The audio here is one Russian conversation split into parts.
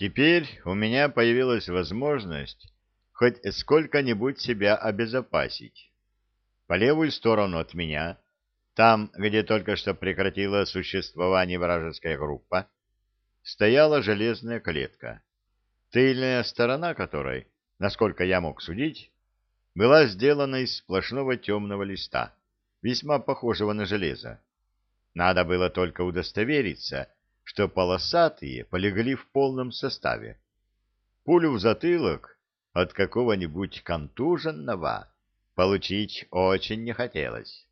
Теперь у меня появилась возможность хоть сколько-нибудь себя обезопасить. По левую сторону от меня, там, где только что прекратила существование вражеская группа, стояла железная клетка, тыльная сторона которой, насколько я мог судить, была сделана из сплошного темного листа, весьма похожего на железо. Надо было только удостовериться, что полосатые полегли в полном составе. Пулю в затылок от какого-нибудь контуженного получить очень не хотелось.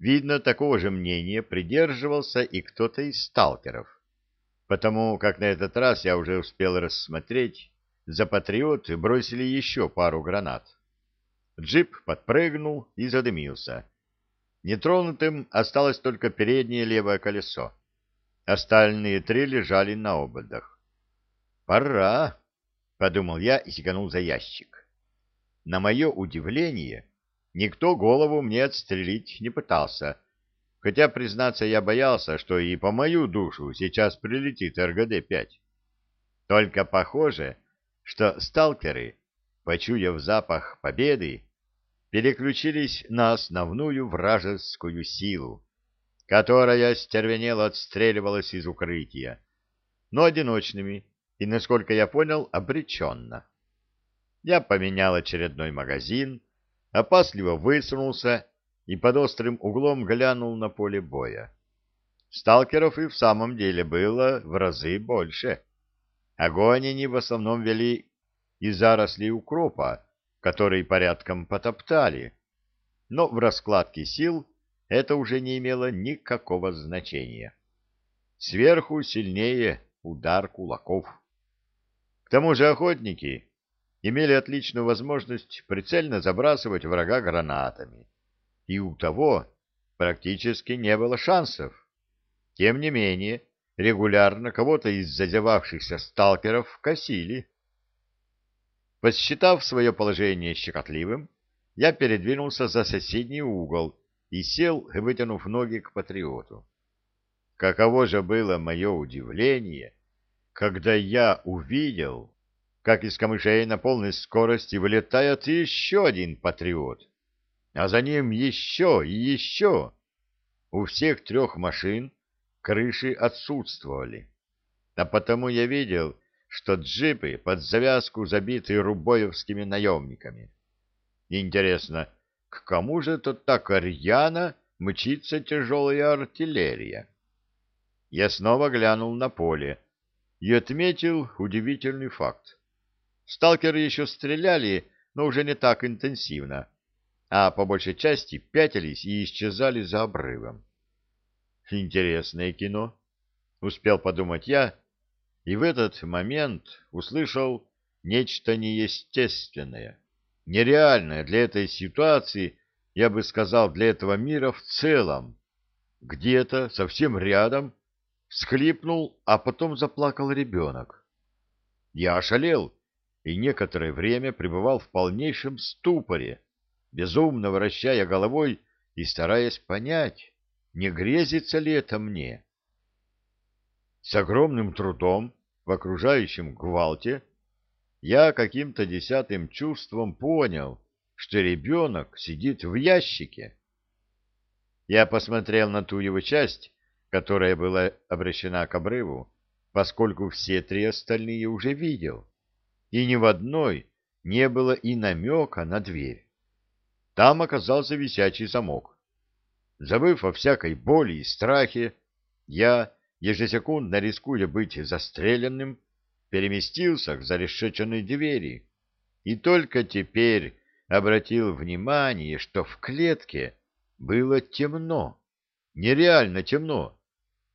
Видно, такого же мнения придерживался и кто-то из сталкеров, потому как на этот раз я уже успел рассмотреть, за патриоты бросили еще пару гранат. Джип подпрыгнул и задымился. Нетронутым осталось только переднее левое колесо. Остальные три лежали на ободах. «Пора!» — подумал я и сиганул за ящик. На мое удивление, никто голову мне отстрелить не пытался, хотя, признаться, я боялся, что и по мою душу сейчас прилетит РГД-5. Только похоже, что сталкеры, почуяв запах победы, переключились на основную вражескую силу, которая стервенело отстреливалась из укрытия, но одиночными и, насколько я понял, обреченно. Я поменял очередной магазин, опасливо высунулся и под острым углом глянул на поле боя. Сталкеров и в самом деле было в разы больше. Огонь они в основном вели из зарослей укропа, который порядком потоптали, но в раскладке сил это уже не имело никакого значения. Сверху сильнее удар кулаков. К тому же охотники имели отличную возможность прицельно забрасывать врага гранатами, и у того практически не было шансов. Тем не менее, регулярно кого-то из зазевавшихся сталкеров косили. Посчитав свое положение щекотливым, я передвинулся за соседний угол и сел, вытянув ноги к патриоту. Каково же было мое удивление, когда я увидел, как из камышей на полной скорости вылетает еще один патриот, а за ним еще и еще. У всех трех машин крыши отсутствовали, а потому я видел, что джипы под завязку забиты рубоевскими наемниками. Интересно, к кому же тут так рьяно мчится тяжелая артиллерия? Я снова глянул на поле и отметил удивительный факт. Сталкеры еще стреляли, но уже не так интенсивно, а по большей части пятились и исчезали за обрывом. Интересное кино, успел подумать я, и в этот момент услышал нечто неестественное нереальное для этой ситуации, я бы сказал, для этого мира в целом. Где-то, совсем рядом, всхлипнул, а потом заплакал ребенок. Я ошалел и некоторое время пребывал в полнейшем ступоре, безумно вращая головой и стараясь понять, не грезится ли это мне. С огромным трудом в окружающем гвалте я каким-то десятым чувством понял, что ребенок сидит в ящике. Я посмотрел на ту его часть, которая была обращена к обрыву, поскольку все три остальные уже видел, и ни в одной не было и намека на дверь. Там оказался висячий замок. Забыв о всякой боли и страхе, я, ежесекундно рискуя быть застреленным, переместился к зарешеченной двери и только теперь обратил внимание, что в клетке было темно, нереально темно,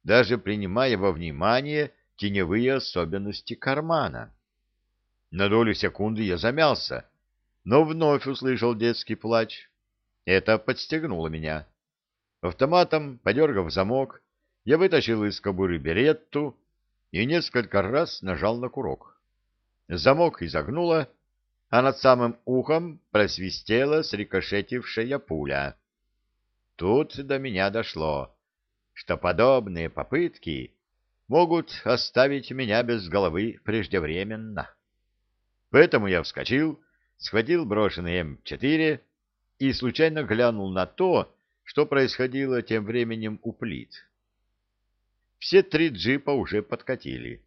даже принимая во внимание теневые особенности кармана. На долю секунды я замялся, но вновь услышал детский плач. Это подстегнуло меня. Автоматом, подергав замок, я вытащил из кобуры беретту и несколько раз нажал на курок. Замок изогнуло, а над самым ухом просвистела срикошетившая пуля. Тут до меня дошло, что подобные попытки могут оставить меня без головы преждевременно. Поэтому я вскочил, схватил брошенный М4 и случайно глянул на то, что происходило тем временем у плит. Все три джипа уже подкатили.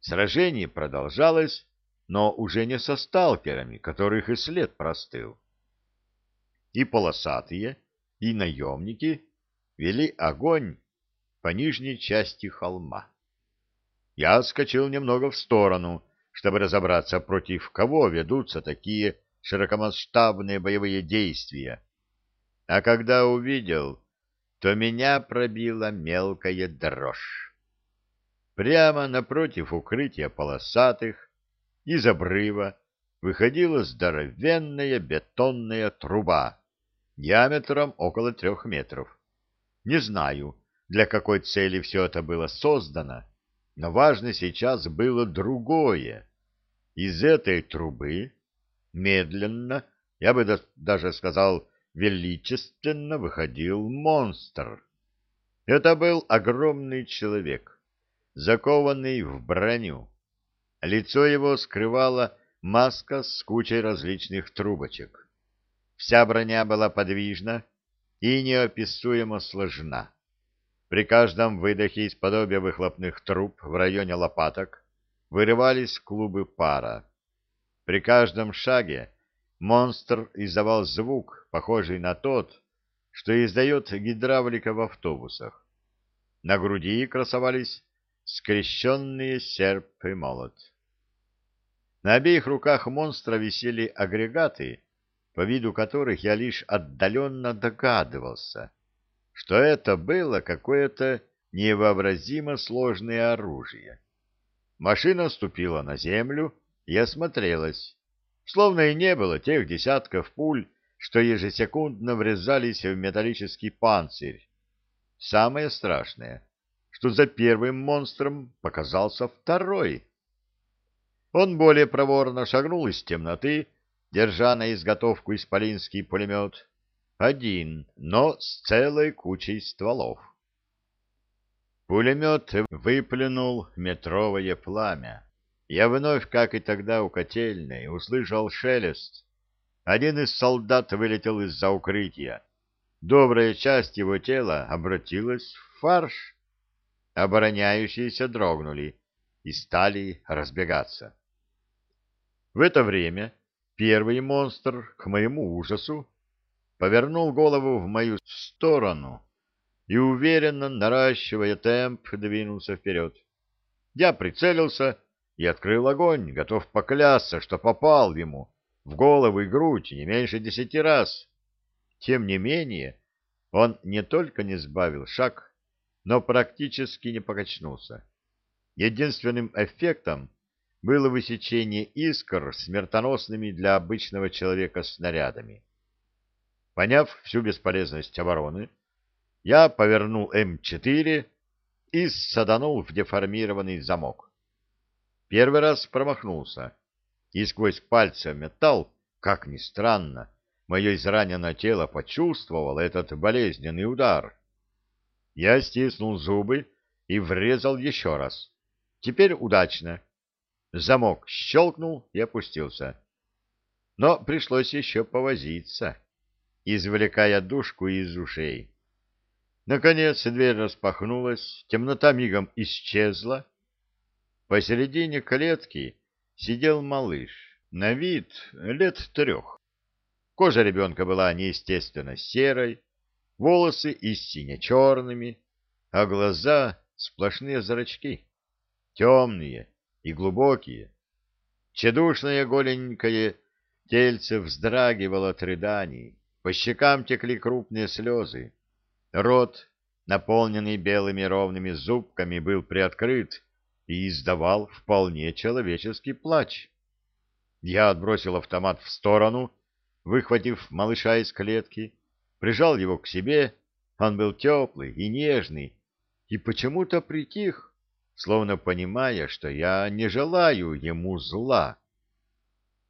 Сражение продолжалось, но уже не со сталкерами, которых и след простыл. И полосатые, и наемники вели огонь по нижней части холма. Я отскочил немного в сторону, чтобы разобраться, против кого ведутся такие широкомасштабные боевые действия. А когда увидел, то меня пробила мелкая дрожь. Прямо напротив укрытия полосатых из обрыва выходила здоровенная бетонная труба диаметром около трех метров. Не знаю, для какой цели все это было создано, но важно сейчас было другое. Из этой трубы медленно, я бы даже сказал, величественно выходил монстр. Это был огромный человек, закованный в броню. Лицо его скрывала маска с кучей различных трубочек. Вся броня была подвижна и неописуемо сложна. При каждом выдохе из подобия выхлопных труб в районе лопаток вырывались клубы пара. При каждом шаге монстр издавал звук, похожий на тот, что издает гидравлика в автобусах. На груди красовались скрещенные серп и молот. На обеих руках монстра висели агрегаты, по виду которых я лишь отдаленно догадывался — что это было какое-то невообразимо сложное оружие. Машина ступила на землю и осмотрелась, словно и не было тех десятков пуль, что ежесекундно врезались в металлический панцирь. Самое страшное, что за первым монстром показался второй. Он более проворно шагнул из темноты, держа на изготовку исполинский пулемет, один, но с целой кучей стволов. Пулемет выплюнул метровое пламя. Я вновь, как и тогда у котельной, услышал шелест. Один из солдат вылетел из-за укрытия. Добрая часть его тела обратилась в фарш. Обороняющиеся дрогнули и стали разбегаться. В это время первый монстр, к моему ужасу, повернул голову в мою сторону и, уверенно наращивая темп, двинулся вперед. Я прицелился и открыл огонь, готов поклясться, что попал ему в голову и грудь не меньше десяти раз. Тем не менее, он не только не сбавил шаг, но практически не покачнулся. Единственным эффектом было высечение искр смертоносными для обычного человека снарядами. Поняв всю бесполезность обороны, я повернул М4 и саданул в деформированный замок. Первый раз промахнулся, и сквозь пальцы металл, как ни странно, мое израненное тело почувствовало этот болезненный удар. Я стиснул зубы и врезал еще раз. Теперь удачно. Замок щелкнул и опустился. Но пришлось еще повозиться извлекая душку из ушей. Наконец дверь распахнулась, темнота мигом исчезла. Посередине клетки сидел малыш, на вид лет трех. Кожа ребенка была неестественно серой, волосы истинно черными, а глаза — сплошные зрачки, темные и глубокие. Чедушное голенькое тельце вздрагивало от рыданий, по щекам текли крупные слезы. Рот, наполненный белыми ровными зубками, был приоткрыт и издавал вполне человеческий плач. Я отбросил автомат в сторону, выхватив малыша из клетки, прижал его к себе, он был теплый и нежный, и почему-то притих, словно понимая, что я не желаю ему зла.